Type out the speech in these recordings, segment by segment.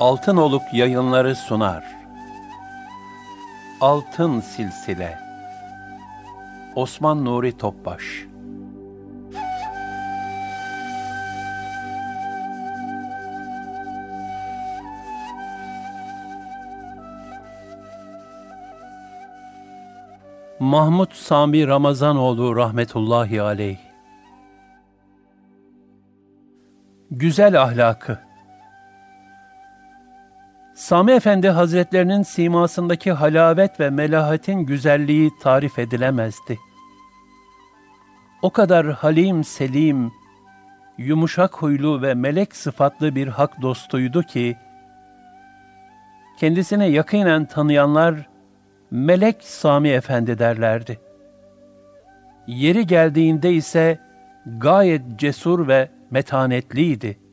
Altınoluk yayınları sunar. Altın Silsile. Osman Nuri Topbaş. Mahmud Sami Ramazanoğlu rahmetullahi aleyh. Güzel ahlakı Sami Efendi Hazretlerinin simasındaki halavet ve melahatin güzelliği tarif edilemezdi. O kadar halim selim, yumuşak huylu ve melek sıfatlı bir hak dostuydu ki, kendisine yakinen tanıyanlar, Melek Sami Efendi derlerdi. Yeri geldiğinde ise gayet cesur ve metanetliydi.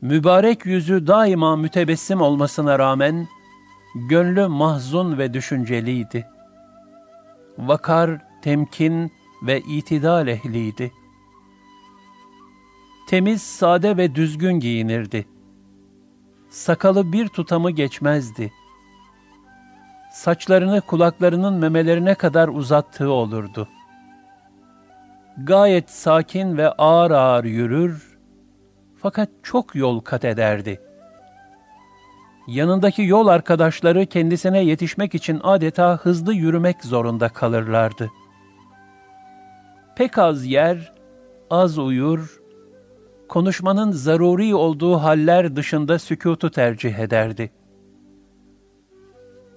Mübarek yüzü daima mütebessim olmasına rağmen, gönlü mahzun ve düşünceliydi. Vakar, temkin ve itidal ehliydi. Temiz, sade ve düzgün giyinirdi. Sakalı bir tutamı geçmezdi. Saçlarını kulaklarının memelerine kadar uzattığı olurdu. Gayet sakin ve ağır ağır yürür, fakat çok yol kat ederdi. Yanındaki yol arkadaşları kendisine yetişmek için adeta hızlı yürümek zorunda kalırlardı. Pek az yer, az uyur, konuşmanın zaruri olduğu haller dışında sükutu tercih ederdi.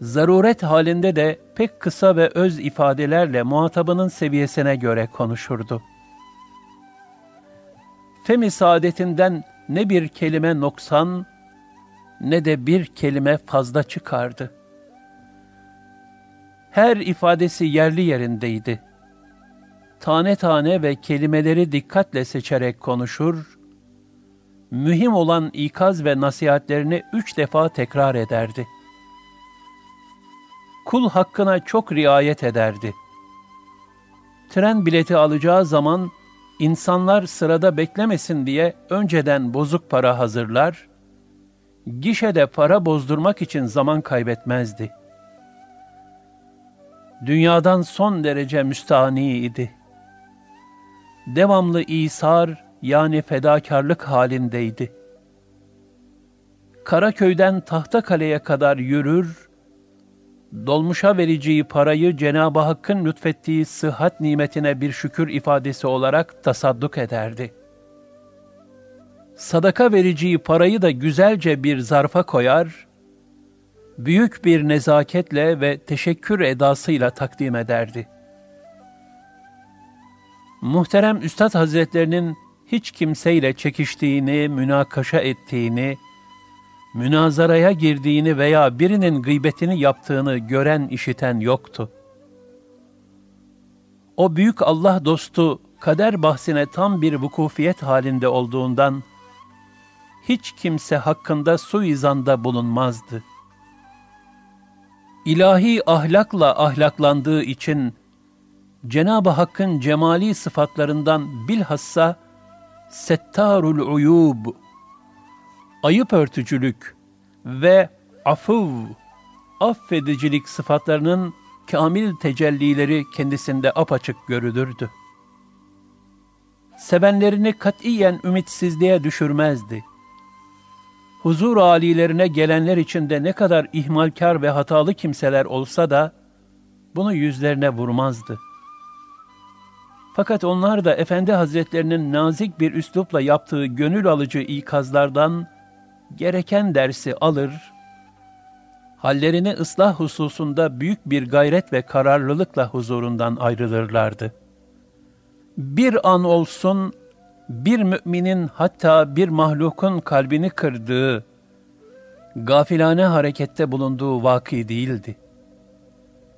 Zaruret halinde de pek kısa ve öz ifadelerle muhatabının seviyesine göre konuşurdu. Femi saadetinden ne bir kelime noksan ne de bir kelime fazla çıkardı. Her ifadesi yerli yerindeydi. Tane tane ve kelimeleri dikkatle seçerek konuşur, mühim olan ikaz ve nasihatlerini üç defa tekrar ederdi. Kul hakkına çok riayet ederdi. Tren bileti alacağı zaman insanlar sırada beklemesin diye önceden bozuk para hazırlar, gişede para bozdurmak için zaman kaybetmezdi. Dünyadan son derece müstahni idi. Devamlı isar yani fedakarlık halindeydi. Karaköy'den Tahtakale'ye kadar yürür, dolmuşa vereceği parayı Cenab-ı Hakk'ın lütfettiği sıhhat nimetine bir şükür ifadesi olarak tasadduk ederdi. Sadaka vereceği parayı da güzelce bir zarfa koyar, büyük bir nezaketle ve teşekkür edasıyla takdim ederdi. Muhterem Üstad Hazretlerinin hiç kimseyle çekiştiğini, münakaşa ettiğini, münazaraya girdiğini veya birinin gıybetini yaptığını gören işiten yoktu. O büyük Allah dostu kader bahsine tam bir vukufiyet halinde olduğundan hiç kimse hakkında suizanda bulunmazdı. İlahi ahlakla ahlaklandığı için Cenab-ı Hakk'ın cemali sıfatlarından bilhassa Settarul Uyub ayıp örtücülük ve afuv, affedicilik sıfatlarının kamil tecellileri kendisinde apaçık görülürdü. Sevenlerini katiyen ümitsizliğe düşürmezdi. Huzur alilerine gelenler içinde ne kadar ihmalkar ve hatalı kimseler olsa da, bunu yüzlerine vurmazdı. Fakat onlar da Efendi Hazretlerinin nazik bir üslupla yaptığı gönül alıcı ikazlardan, gereken dersi alır, hallerini ıslah hususunda büyük bir gayret ve kararlılıkla huzurundan ayrılırlardı. Bir an olsun bir müminin hatta bir mahlukun kalbini kırdığı, gafilane harekette bulunduğu vaki değildi.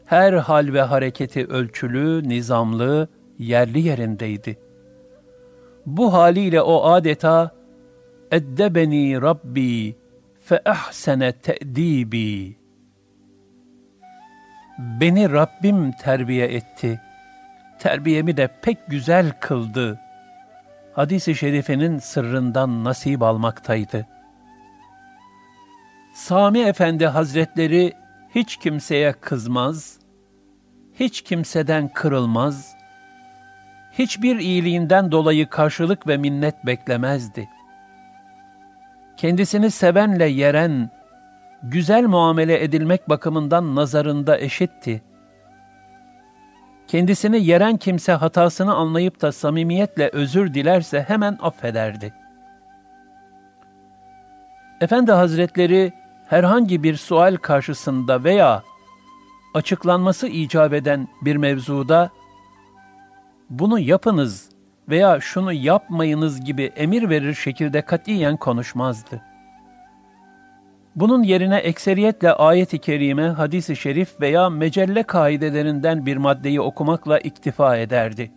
Her hal ve hareketi ölçülü, nizamlı, yerli yerindeydi. Bu haliyle o adeta eddebeni Rabbi fe ahsene te'dibi. Beni Rabbim terbiye etti. Terbiyemi de pek güzel kıldı. Hadis-i şerifenin sırrından nasip almaktaydı. Sami Efendi Hazretleri hiç kimseye kızmaz, hiç kimseden kırılmaz, hiçbir iyiliğinden dolayı karşılık ve minnet beklemezdi. Kendisini sevenle yeren, güzel muamele edilmek bakımından nazarında eşitti. Kendisini yeren kimse hatasını anlayıp da samimiyetle özür dilerse hemen affederdi. Efendi Hazretleri herhangi bir sual karşısında veya açıklanması icap eden bir mevzuda bunu yapınız veya şunu yapmayınız gibi emir verir şekilde katiyen konuşmazdı. Bunun yerine ekseriyetle ayet-i kerime, hadis-i şerif veya mecelle kaidelerinden bir maddeyi okumakla iktifa ederdi.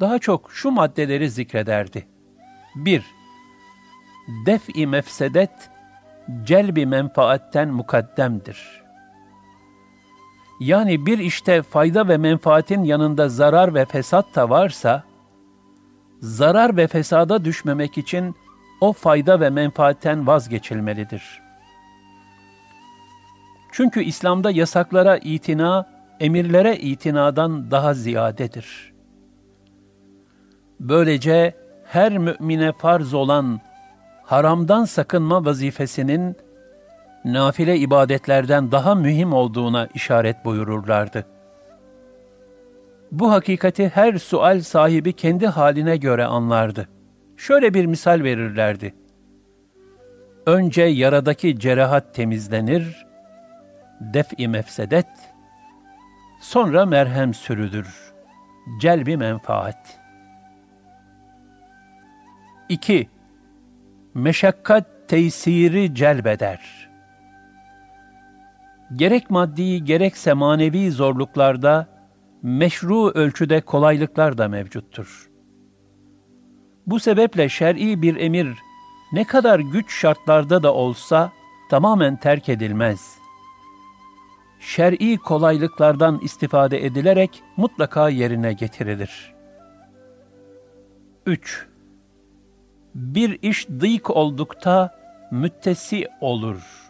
Daha çok şu maddeleri zikrederdi. 1. Def-i mefsedet, celbi menfaatten mukaddemdir. Yani bir işte fayda ve menfaatin yanında zarar ve fesat da varsa, zarar ve fesada düşmemek için o fayda ve menfaatten vazgeçilmelidir. Çünkü İslam'da yasaklara itina, emirlere itinadan daha ziyadedir. Böylece her mümine farz olan haramdan sakınma vazifesinin nafile ibadetlerden daha mühim olduğuna işaret buyururlardı. Bu hakikati her sual sahibi kendi haline göre anlardı. Şöyle bir misal verirlerdi. Önce yaradaki cerahat temizlenir, def-i mefsedet, sonra merhem sürülür, celbi menfaat. 2. Meşakkat tesiri celbeder. Gerek maddi gerekse manevi zorluklarda meşru ölçüde kolaylıklar da mevcuttur. Bu sebeple şer'i bir emir ne kadar güç şartlarda da olsa tamamen terk edilmez. Şer'i kolaylıklardan istifade edilerek mutlaka yerine getirilir. 3. Bir iş dık oldukta müttesi olur.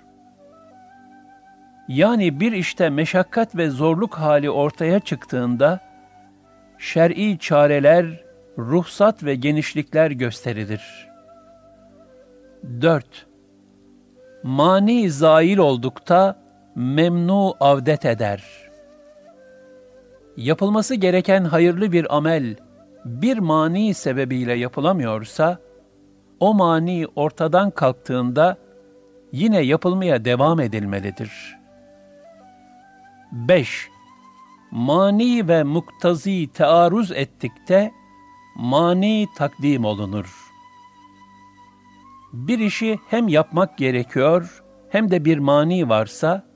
Yani bir işte meşakkat ve zorluk hali ortaya çıktığında, şer'i çareler, ruhsat ve genişlikler gösterilir. 4. Mani zail oldukta memnu avdet eder. Yapılması gereken hayırlı bir amel bir mani sebebiyle yapılamıyorsa, o mani ortadan kalktığında yine yapılmaya devam edilmelidir. 5. Mani ve muktazi tearruz ettikte, mani takdim olunur. Bir işi hem yapmak gerekiyor hem de bir mani varsa,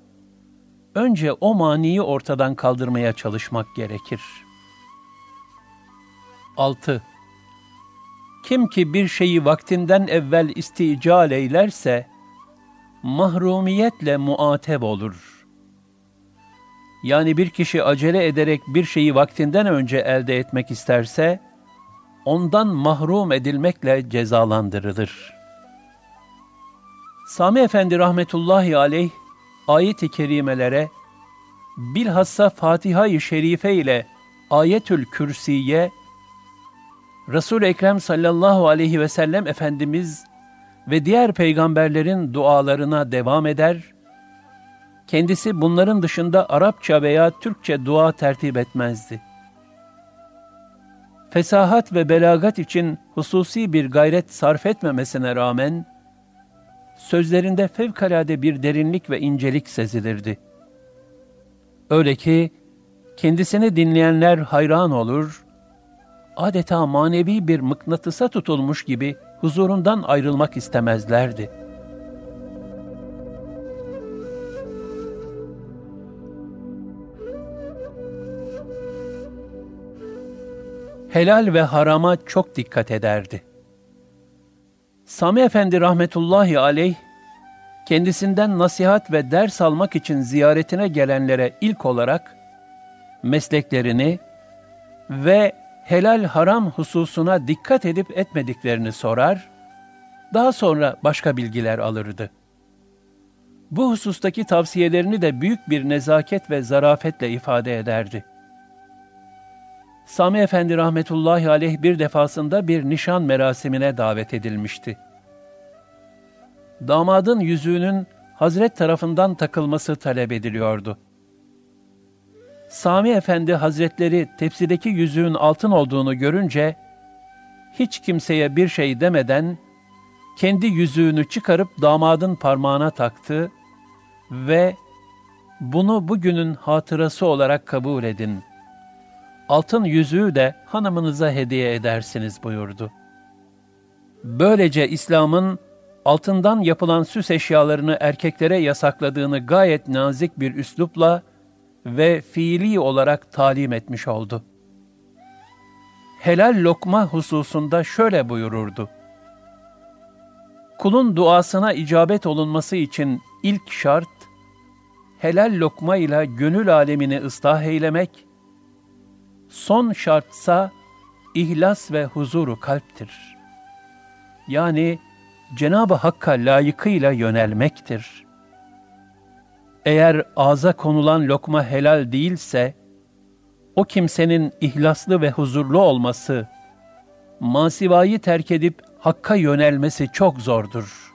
önce o maniyi ortadan kaldırmaya çalışmak gerekir. 6. Kim ki bir şeyi vaktinden evvel istical eylerse, mahrumiyetle muateb olur. Yani bir kişi acele ederek bir şeyi vaktinden önce elde etmek isterse, ondan mahrum edilmekle cezalandırılır. Sami Efendi rahmetullahi aleyh ayet-i kerimelere bilhassa Fatiha-i Şerife ile Ayetül Kürsiye Resul Ekrem sallallahu aleyhi ve sellem efendimiz ve diğer peygamberlerin dualarına devam eder. Kendisi bunların dışında Arapça veya Türkçe dua tertip etmezdi fesahat ve belagat için hususi bir gayret sarf etmemesine rağmen, sözlerinde fevkalade bir derinlik ve incelik sezilirdi. Öyle ki, kendisini dinleyenler hayran olur, adeta manevi bir mıknatısa tutulmuş gibi huzurundan ayrılmak istemezlerdi.'' Helal ve harama çok dikkat ederdi. Sami Efendi rahmetullahi aleyh, kendisinden nasihat ve ders almak için ziyaretine gelenlere ilk olarak mesleklerini ve helal haram hususuna dikkat edip etmediklerini sorar, daha sonra başka bilgiler alırdı. Bu husustaki tavsiyelerini de büyük bir nezaket ve zarafetle ifade ederdi. Sami Efendi rahmetullahi aleyh bir defasında bir nişan merasimine davet edilmişti. Damadın yüzüğünün Hazret tarafından takılması talep ediliyordu. Sami Efendi Hazretleri tepsideki yüzüğün altın olduğunu görünce, hiç kimseye bir şey demeden, kendi yüzüğünü çıkarıp damadın parmağına taktı ve bunu bugünün hatırası olarak kabul edin. Altın yüzüğü de hanımınıza hediye edersiniz buyurdu. Böylece İslam'ın altından yapılan süs eşyalarını erkeklere yasakladığını gayet nazik bir üslupla ve fiili olarak talim etmiş oldu. Helal lokma hususunda şöyle buyururdu. Kulun duasına icabet olunması için ilk şart, helal lokma ile gönül alemini ıslah eylemek, son şartsa ihlas ve huzuru kalptir. Yani Cenab-ı Hakk'a layıkıyla yönelmektir. Eğer ağza konulan lokma helal değilse, o kimsenin ihlaslı ve huzurlu olması, masivayı terk edip Hakk'a yönelmesi çok zordur.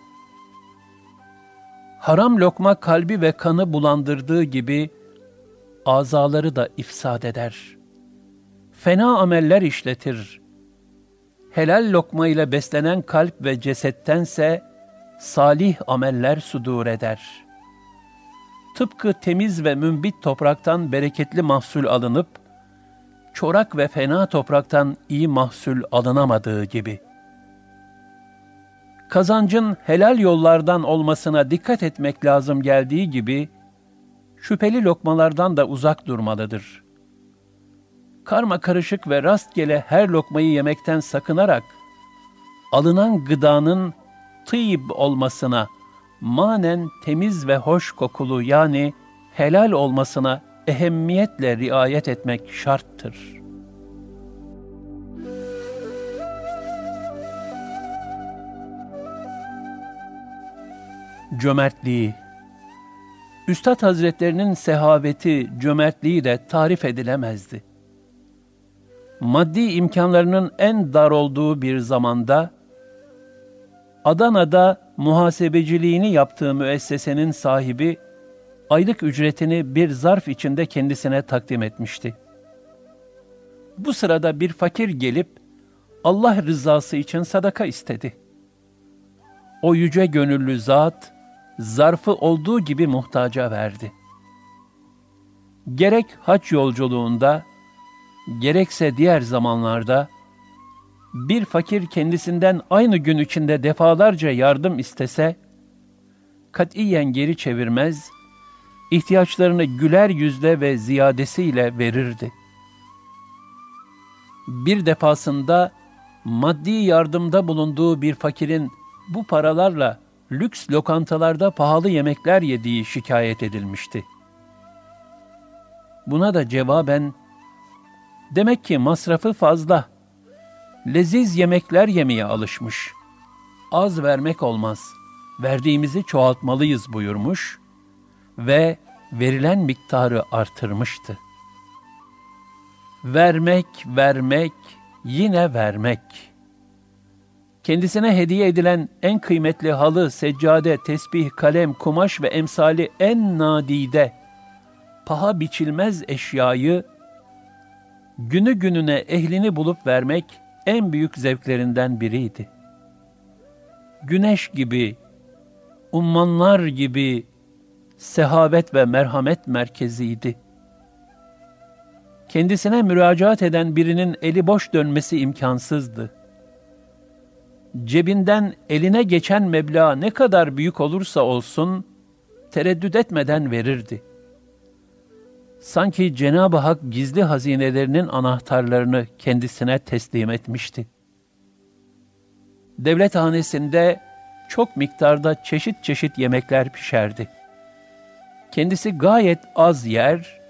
Haram lokma kalbi ve kanı bulandırdığı gibi, azaları da ifsad eder. Fena ameller işletir. Helal lokma ile beslenen kalp ve cesettense, salih ameller sudur eder. Tıpkı temiz ve mümbit topraktan bereketli mahsul alınıp, çorak ve fena topraktan iyi mahsul alınamadığı gibi. Kazancın helal yollardan olmasına dikkat etmek lazım geldiği gibi, şüpheli lokmalardan da uzak durmalıdır. Karma karışık ve rastgele her lokmayı yemekten sakınarak, alınan gıdanın tıyib olmasına, manen temiz ve hoş kokulu yani helal olmasına ehemmiyetle riayet etmek şarttır. Cömertliği Üstad Hazretlerinin sehaveti, cömertliği de tarif edilemezdi. Maddi imkanlarının en dar olduğu bir zamanda, Adana'da muhasebeciliğini yaptığı müessesenin sahibi, aylık ücretini bir zarf içinde kendisine takdim etmişti. Bu sırada bir fakir gelip Allah rızası için sadaka istedi. O yüce gönüllü zat zarfı olduğu gibi muhtaca verdi. Gerek haç yolculuğunda, gerekse diğer zamanlarda bir fakir kendisinden aynı gün içinde defalarca yardım istese, katiyen geri çevirmez, ihtiyaçlarını güler yüzle ve ziyadesiyle verirdi. Bir defasında maddi yardımda bulunduğu bir fakirin bu paralarla lüks lokantalarda pahalı yemekler yediği şikayet edilmişti. Buna da cevaben, demek ki masrafı fazla, leziz yemekler yemeye alışmış, az vermek olmaz, verdiğimizi çoğaltmalıyız buyurmuş ve verilen miktarı artırmıştı. Vermek, vermek, yine vermek. Kendisine hediye edilen en kıymetli halı, seccade, tesbih, kalem, kumaş ve emsali en nadide, paha biçilmez eşyayı, günü gününe ehlini bulup vermek en büyük zevklerinden biriydi. Güneş gibi, ummanlar gibi sehavet ve merhamet merkeziydi. Kendisine müracaat eden birinin eli boş dönmesi imkansızdı. Cebinden eline geçen meblağ ne kadar büyük olursa olsun, tereddüt etmeden verirdi. Sanki Cenab-ı Hak gizli hazinelerinin anahtarlarını kendisine teslim etmişti. Devlet hanesinde çok miktarda çeşit çeşit yemekler pişerdi. Kendisi gayet az yer,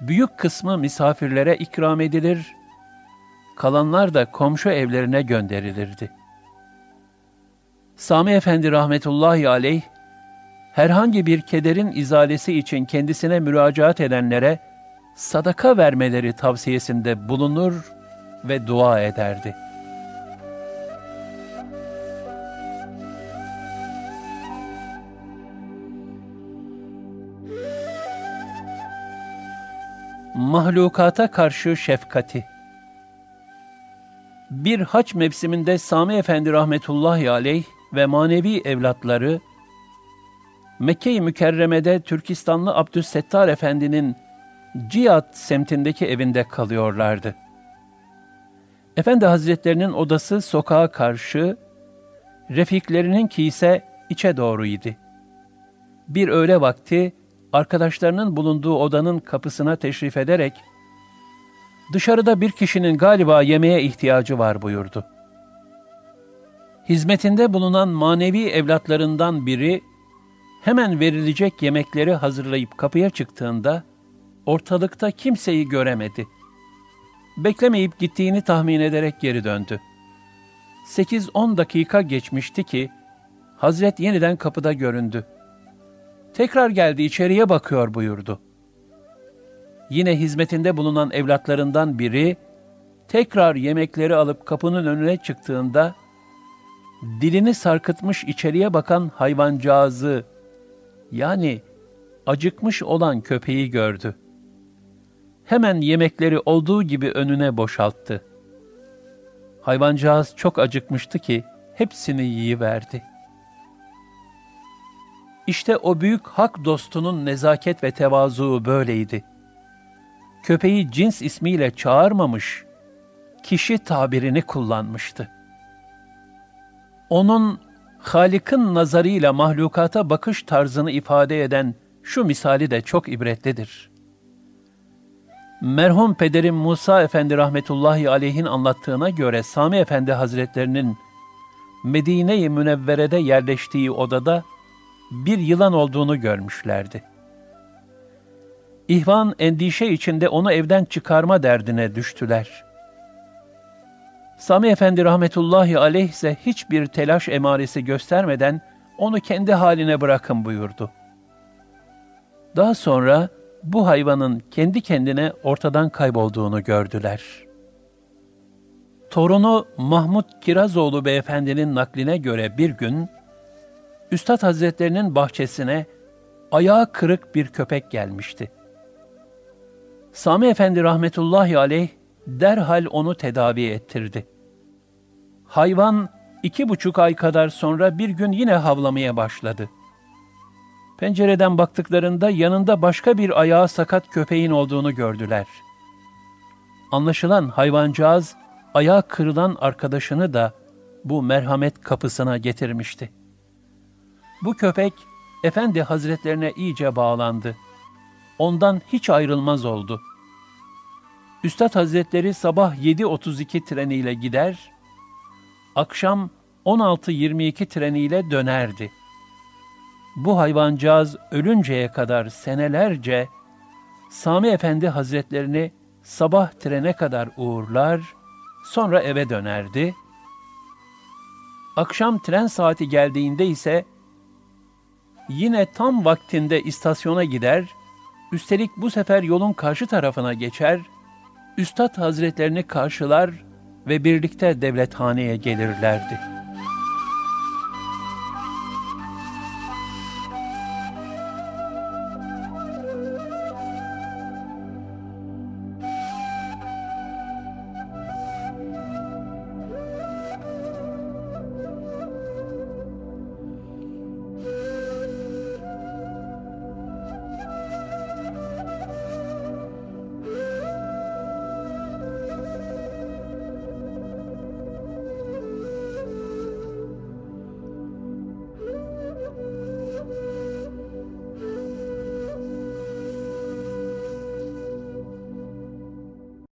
büyük kısmı misafirlere ikram edilir, kalanlar da komşu evlerine gönderilirdi. Sami Efendi rahmetullahi aleyh, herhangi bir kederin izalesi için kendisine müracaat edenlere sadaka vermeleri tavsiyesinde bulunur ve dua ederdi. Mahlukata karşı şefkati Bir haç mevsiminde Sami Efendi rahmetullahi aleyh ve manevi evlatları Mekke-i Mükerreme'de Türkistanlı Abdüssettar Efendi'nin Cihat semtindeki evinde kalıyorlardı. Efendi Hazretlerinin odası sokağa karşı, refiklerinin ise içe doğruydu. Bir öğle vakti arkadaşlarının bulunduğu odanın kapısına teşrif ederek, dışarıda bir kişinin galiba yemeğe ihtiyacı var buyurdu. Hizmetinde bulunan manevi evlatlarından biri, hemen verilecek yemekleri hazırlayıp kapıya çıktığında, ortalıkta kimseyi göremedi. Beklemeyip gittiğini tahmin ederek geri döndü. 8-10 dakika geçmişti ki, Hazret yeniden kapıda göründü. Tekrar geldi içeriye bakıyor buyurdu. Yine hizmetinde bulunan evlatlarından biri, tekrar yemekleri alıp kapının önüne çıktığında, dilini sarkıtmış içeriye bakan hayvancağızı, yani acıkmış olan köpeği gördü. Hemen yemekleri olduğu gibi önüne boşalttı. Hayvancağız çok acıkmıştı ki hepsini yiyiverdi. İşte o büyük hak dostunun nezaket ve tevazu böyleydi. Köpeği cins ismiyle çağırmamış, kişi tabirini kullanmıştı. Onun Halik'in nazarıyla mahlukata bakış tarzını ifade eden şu misali de çok ibretlidir. Merhum pederim Musa Efendi rahmetullahi aleyhin anlattığına göre Sami Efendi Hazretlerinin Medine-i Münevvere'de yerleştiği odada bir yılan olduğunu görmüşlerdi. İhvan endişe içinde onu evden çıkarma derdine düştüler. Sami Efendi rahmetullahi aleyh ise hiçbir telaş emaresi göstermeden onu kendi haline bırakın buyurdu. Daha sonra bu hayvanın kendi kendine ortadan kaybolduğunu gördüler. Torunu Mahmud Kirazoğlu beyefendinin nakline göre bir gün, Üstad Hazretlerinin bahçesine ayağı kırık bir köpek gelmişti. Sami Efendi rahmetullahi aleyh derhal onu tedavi ettirdi. Hayvan iki buçuk ay kadar sonra bir gün yine havlamaya başladı. Pencereden baktıklarında yanında başka bir ayağı sakat köpeğin olduğunu gördüler. Anlaşılan hayvancağız ayağı kırılan arkadaşını da bu merhamet kapısına getirmişti. Bu köpek Efendi Hazretlerine iyice bağlandı. Ondan hiç ayrılmaz oldu. Üstad Hazretleri sabah 7.32 treniyle gider, akşam 16.22 treniyle dönerdi. Bu hayvancağız ölünceye kadar senelerce Sami Efendi Hazretlerini sabah trene kadar uğurlar, sonra eve dönerdi. Akşam tren saati geldiğinde ise yine tam vaktinde istasyona gider, üstelik bu sefer yolun karşı tarafına geçer, Üstad Hazretlerini karşılar ve birlikte devlethaneye gelirlerdi.''